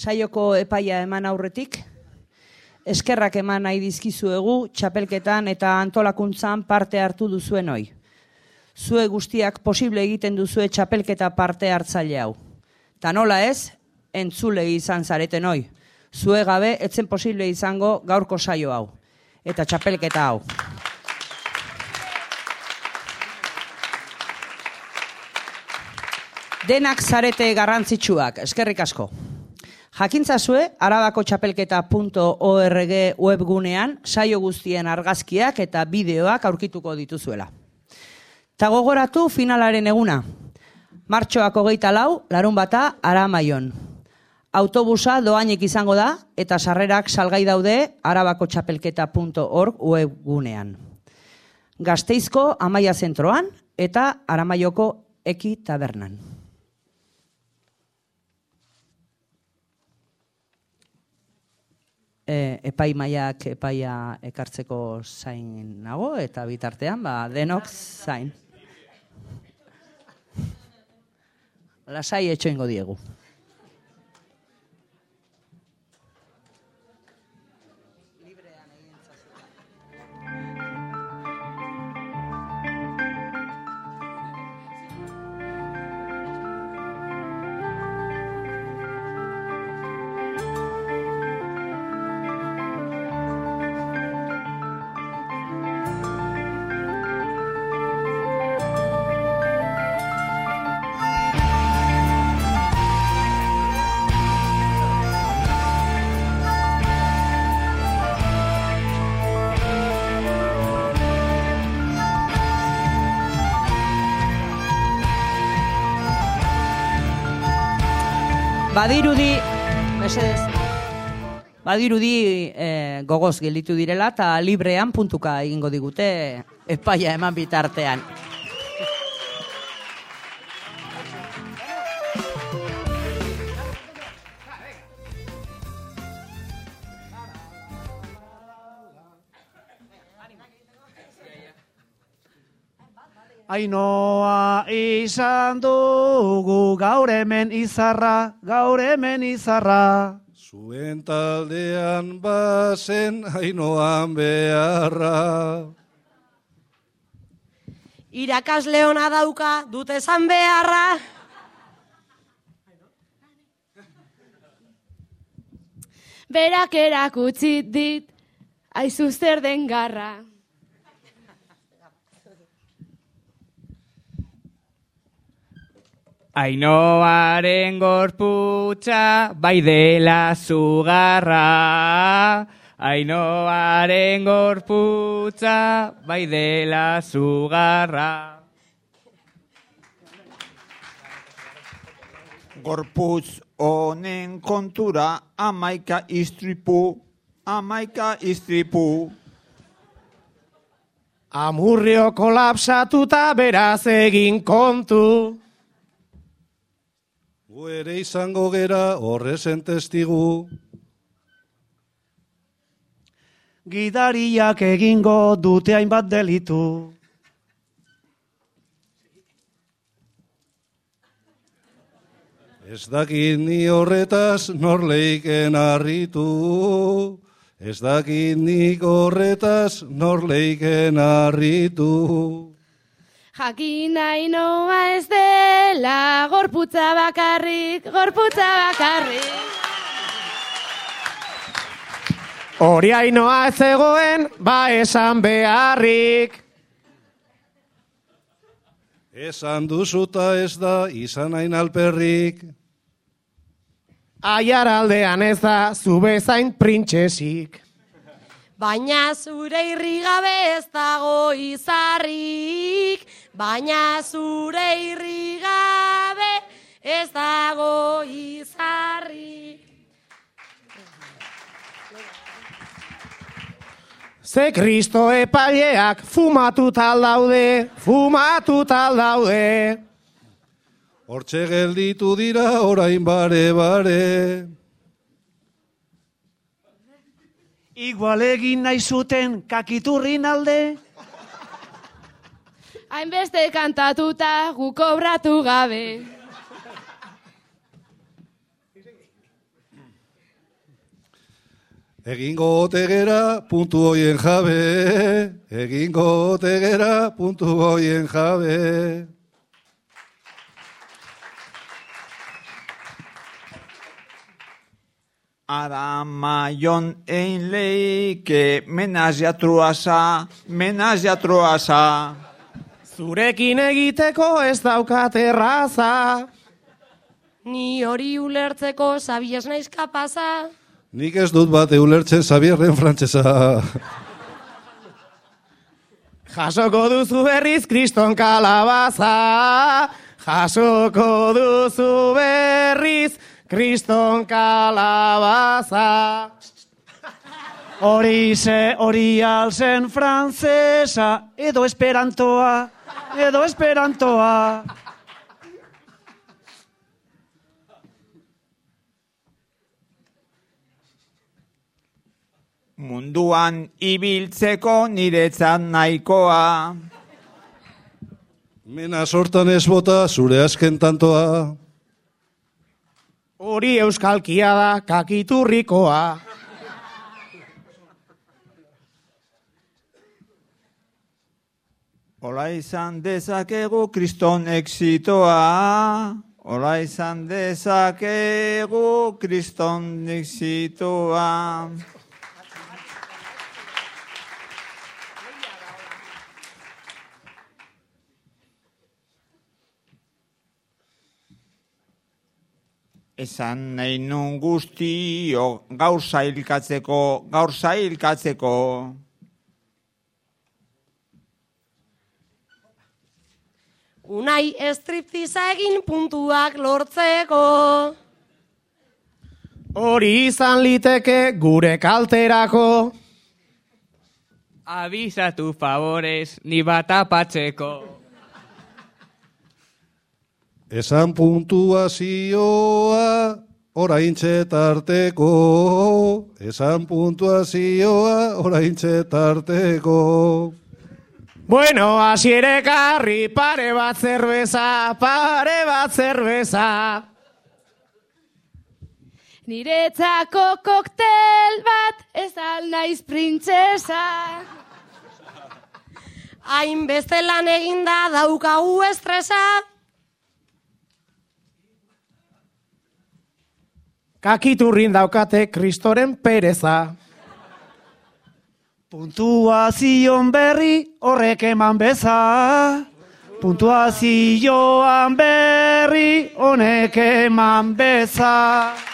saioko epaia eman aurretik, eskerrak eman nahi dizkizuegu txapelketan eta antolakuntzan parte hartu duzuen hoi. Zue guztiak posible egiten duzue txapelketa parte hartzaile hau. Ta nola ez, entzule izan zareten hoi. Zue gabe, etzen posible izango gaurko saio hau. Eta txapelketa hau. Denak zarete garrantzitsuak, eskerrik asko. Jakintzazue, arabako txapelketa.org webgunean saio guztien argazkiak eta bideoak aurkituko dituzuela. Ta gogoratu finalaren eguna. Martxoak hogeita lau, larun bata, ara maion. Autobusa doainek izango da eta sarrerak salgai daude arabako txapelketa.org webgunean. Gazteizko amaia zentroan eta aramaioko eki tabernan. E, epaimaiak epaia ekartzeko zain nago, eta bitartean, ba, denok zain. Lasai etxoingo diegu. Badirudi, mesedez, badirudi eh, gogoz gelditu direla eta librean puntuka egingo digute epaia eman bitartean. Ainoa izan dugu gaur hemen izarra, gaur hemen izarra. Zuen taldean bazen hainoan beharra. Irakasle ona dauka dute esan beharra. Berak erakutsi dit, aizu zer den garra. Ainoaren gorputza bai dela zugarra. Ainoaren gorputza bai dela zugarra. Gorputz honen kontura amaika istripu, amaika istripu. Amurrio kolapsatuta beraz egin kontu. Gu ere izango gera horrezen testigu. Gidariak egingo dute hainbat delitu. Ez dakit ni horretaz norleiken harritu. Ez dakit nik horretaz norleiken harritu. Jakin nahi noa ez dela, gorputza bakarrik, gorputza bakarrik. Hori ainoa ez zegoen, ba esan beharrik. Esan duzuta ez da izan hain alperrik. Aiar aldean ez da, zu bezain printxesik. Baina zure irrigabe ez dago izarrik, baina zure irrigabe ez dago izarrik. Ze kristo epaileak fumatu tal daude, fumatu tal daude. Hortxe gelditu dira orain bare bare. Igual egin nahi zuten kakiturrin alde. Hainbeste kantatuta gu kobratu gabe. Egingo otegera puntu hoien jabe, egingo otegera puntu hoien jabe. Ara maion leike menazia truasa, menazia truasa. Zurekin egiteko ez daukat erraza. Ni hori ulertzeko sabies naiz kapaza. Nik ez dut bat eulertzen Xabierren frantsesa. Jasoko duzu berriz kriston kalabaza. Jasoko duzu berriz kriston kalabaza. Hori ze hori alzen frantzesa, edo esperantoa, edo esperantoa. Munduan ibiltzeko niretzat nahikoa. Mena sortan ez bota zure azken tantoa. Hori euskalkia da kakiturrikoa. Ola izan dezakegu kriston exitoa. Ola izan dezakegu kriston exitoa. Esan nahi nun guztio gaur zailkatzeko, gaur zailkatzeko. Unai estriptiza egin puntuak lortzeko. Hori izan liteke gure kalterako. Abizatu favorez, ni bat apatzeko. Esan puntuazioa orain tarteko. Esan puntuazioa orain tarteko. Bueno, asiere karri pare bat zerbeza, pare bat zerbeza. Niretzako koktel bat ez al naiz printzesa. Hainbeste lan eginda daukagu estresa. Kakiturrin daukate kristoren pereza. Puntuazion berri horrek eman beza. Puntuazioan berri honek eman beza.